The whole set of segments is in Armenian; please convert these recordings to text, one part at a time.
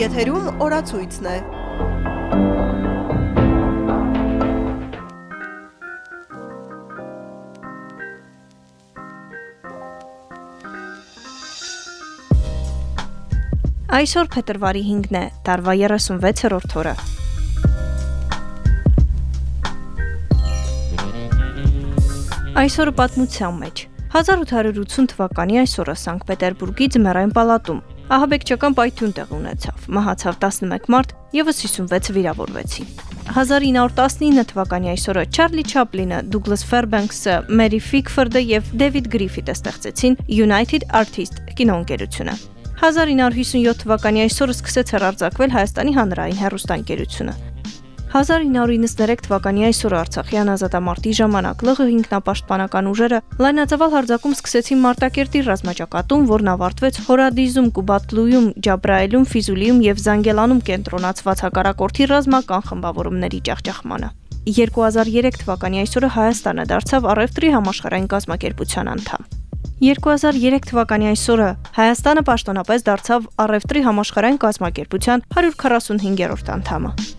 Եթերում օրացույցն է։ Այսօր փետրվարի 5-ն է, տարվա 36-րդ օրը։ Այսօրը պատմության մեջ 1880 թվականի այսօրը Սանկտ Պետերբուրգի Ձմեռային պալատում ահաբեկչական պայթյուն տեղ ունեցավ։ Մահացավ 11 մարդ, եւս 56 վիրավորվեցին։ 1919 թվականի այսօրը Չարլի Չապլինը, Դուգլաս Ֆերբենքսը, Մերի Ֆիքֆորդը եւ Դեվիդ Գրիֆիթը ստեղծեցին United Artist կինոընկերությունը։ 1957 թվականի այսօրը սկսեց հեռարձակվել Հայաստանի հանրային հեռուստաընկերությունը։ 1993 թվականի այսօր Արցախյան ազատամարտի ժամանակ ԼՂ ինքնապաշտպանական ուժերը լայնածավալ հարձակում սկսեցին Մարտակերտի ռազմաճակատում, որն ավարտվեց Հորադիզում, Կուբատլույում, Ջաբրայելում, Ֆիզուլիում եւ Զանգելանում կենտրոնացված հակառակորդի ռազմական խմբավորումների ջախջախմանը։ 2003 թվականի այսօրը Հայաստանը դարձավ առևտրի համաշխարհային կազմակերպության անդամ։ 2003 թվականի այսօրը Հայաստանը պաշտոնապես դարձավ առևտրի համաշխարհային կազմակերպության 145-րդ անդամը։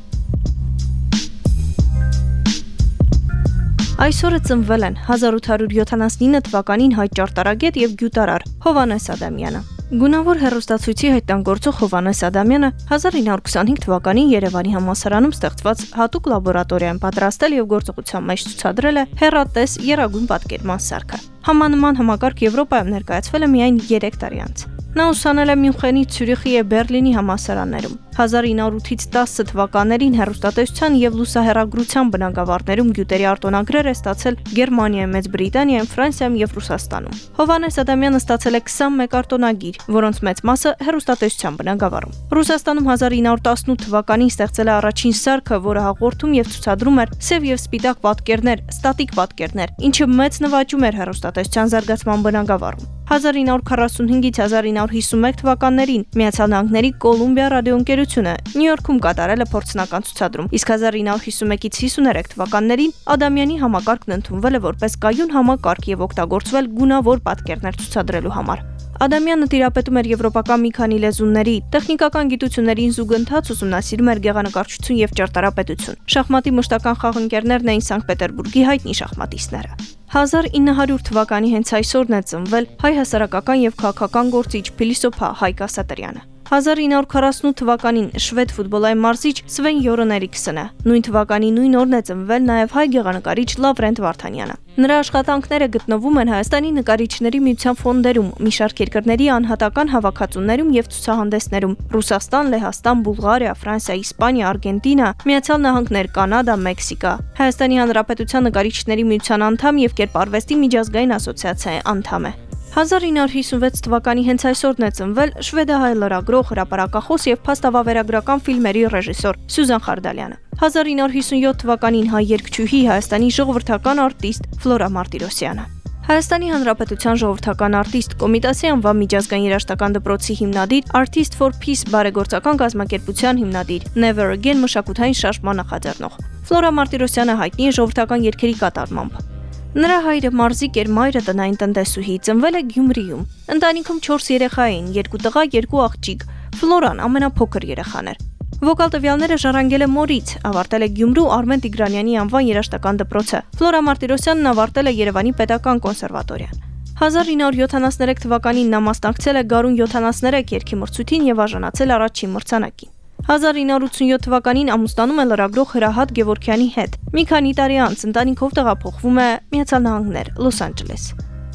Այսօրը ծնվել են 1879 թվականին հայ ճարտարագետ եւ գյուտարար Հովանես Ադամյանը։ Գունավոր հերոստացույցի հայտնագործող Հովանես Ադամյանը 1925 թվականին Երևանի համալսարանում ստեղծված հատուկ լաբորատորիայում պատրաստել եւ գործողության մեջ ցուցադրել է հերատես երագույն պատկերման սարքը։ Համանման համակարգ Եվրոպայում ներկայացվել է միայն 3 տարի անց։ Նա ուսանել է Մյունխենի, Ցյուրիխի եւ Բերլինի համալսարաններում։ 1908-ից 10 թվականներին հերոստատեսության եւ լուսահեռագրության բնագավառներում գյուտերի արտոնագրեր է ստացել Գերմանիայում, Մեծ Բրիտանիայում, Ֆրանսիայում եւ Ռուսաստանում։ Հովանես Ադամյանը ստացել է 21 արտոնագիր, որոնց մեծ մասը հերոստատեսության բնագավառում։ Ռուսաստանում 1918 թվականին ստեղծել է առաջին սարքը, որը հաղորդում եւ ցուցադրում էր սև եւ սպիտակ պատկերներ, ստատիկ պատկերներ, ինչը մեծ նվաճում էր հերոստատեսության զարգացման բնագավառում։ 1945-ից 1951 թվականներին Միացյալ Նահանգների Կոլումբիա ռադիոընկերությունը Նյու Յորքում կատարել է փորձնական ցուցադրում, իսկ 1951-ից 53 թվականներին Ադամյանի համակարգն ընդունվել է որպես կայուն համակարգ եւ օգտագործվել գունավոր պատկերներ ցուցադրելու համար։ Ադամյանը տիրապետում էր եվրոպական մի քանի լեզուների, տեխնիկական գիտություններին զուգընթաց ուսումնասիրում էր գեղանկարչություն եւ ճարտարապետություն։ Շախմատի մշտական խաղընկերներն էին Սանկտ Պետերբուրգի հայտնի շախմատիստները։ 1900 թվականի հենց այսօրն է ծնվել հայ հասարակական եւ քաղաքական գործիչ փիլիսոփա Հայկ Ասատրյանը։ 1948 թվականին շվեդ ֆուտբոլային մարզիչ Սվեն Յորոներիքսն է։ Նույն թվականի նույն օրն է ծնվել նաև հայ գեղանկարիչ Լավրենտ Վարդանյանը։ Նրա աշխատանքները գտնվում են Հայաստանի նկարիչների միության ֆոնդերում, մի շարք երկրների անհատական հավաքածուներում եւ ցուցահանդեսներում՝ Ռուսաստան, Լեհաստան, Բուլղարիա, Ֆրանսիա, Իսպանիա, Արգենտինա, Միացյալ Նահանգներ, Կանադա, Մեքսիկա։ Հայաստանի Հանրապետության նկարիչների միության անդամ եւ Կերպարվեստի միջազգային ասոցիացիայի անդամ է։ 1956 թվականի հենց այսօրն է ծնվել շվեդահայ լրագրող, հրապարակախոս եւ փաստավավերագրական ֆիլմերի ռեժիսոր Սյուզան Խարդալյանը։ 1957 թվականին հայ երգչուհի Հայաստանի ժողովրդական արտիստ Ֆլորա Մարտիրոսյանը։ Հայաստանի Հանրապետության ժողովրդական արտիստ Կոմիտասի անվան միջազգային երաժշտական դպրոցի հիմնադիր Artist for Peace բարեգործական կազմակերպության հիմնադիր Never Again մշակութային շարժման նախաձեռնող Ֆլորա Մարտիրոսյանը հայտնի է ժողովրդական երգերի կատարմամբ։ Նրա հայրը Մարզիկ էր, մայրը տնային տնտեսուհի, ծնվել է Գյումրիում։ Ընտանիքում 4 երեխա էին՝ 2 տղա, 2 աղջիկ։ Ֆլորան ամենափոքր երեխան էր։ Վոկալ տվյալները ժառանգել է Մորից, ավարտել է Գյումրու Արմեն Տիգրանյանի անվան երաժշտական դպրոցը։ Ֆլորա Մարտիրոսյանն ավարտել է Երևանի Պետական կոնսերվատորիան։ 1973 թվականին նա մասնակցել է Գարուն 73 երգի մրցույթին եւ արժանացել առաջին մրցանակին։ 1987 թվականին ամուսնանում է լրագրող Հրահատ Գևորքյանի հետ։ Մի քանի տարի անց ընտանիքով տեղափոխվում է Միացյալ Նահանգներ, Լոս Անջելես։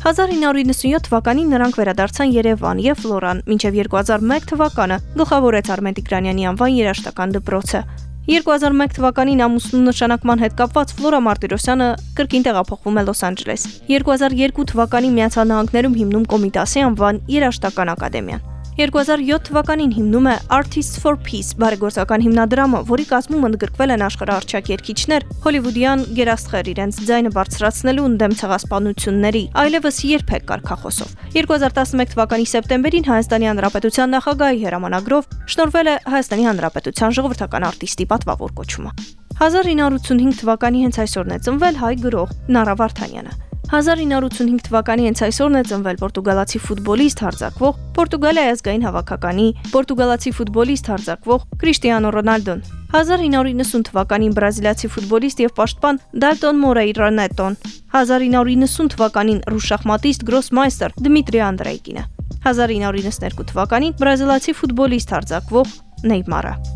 1997 թվականին նրանք վերադարձան Երևան եւ Ֆլորան, մինչեւ 2001 թվականը գլխավորեց Արմեն Տիգրանյանի անվան երաժշտական դպրոցը։ 2001 թվականին ամուսնու նշանակման հետ կապված Ֆլորա Մարտիրոսյանը կրկին տեղափոխվում է Լոս Անջելես։ 2002 թվականին Միացյալ Նահանգներում հիմնում Կոմիտասի անվան երաժշտական ակադեմիան։ 2007 թվականին հիմնում է Artists for Peace բարեգործական հիմնադրամը, որի կազմում ընդգրկվել են աշխարհարչակ երգիչներ, հոլիվուդյան գերաստղեր իրենց ձայնը բարձրացնելու ընդդեմ ցեղասպանությունների, այլևս երբեք կարկախոսով։ 2011 թվականի սեպտեմբերին Հայաստանի Հանրապետության նախագահի հրամանագրով շնորհվել է Հայաստանի Հանրապետության ժողովրդական արտիստի պատվավոր կոչումը։ 1985 թվականի հենց այսօրն է ծնվել հայ գրող Նարա Վարդանյանը։ 1985 թվականի հենց այսօրն է ծնվել պորտուգալացի ֆուտբոլիստ հարձակվող Պորտուգալիայի ազգային հավաքականի պորտուգալացի ֆուտբոլիստ հարձակվող Կրիշտիանո Ռոնալդոն 1990 թվականին բրազիլացի ֆուտբոլիստ եւ պաշտպան Դալտոն Մորեյրա Նետոն 1990 թվականին ռուս շախմատիստ գրոսմայստեր Դմիտրի Անդրեյկինը 1992 թվականին բրազիլացի ֆուտբոլիստ հարձակվող Նեյմարը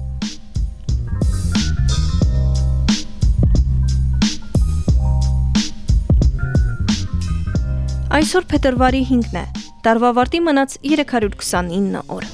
Այսօր փետրվարի 5-ն է։ Տարվա վարտի մնաց 329 օր։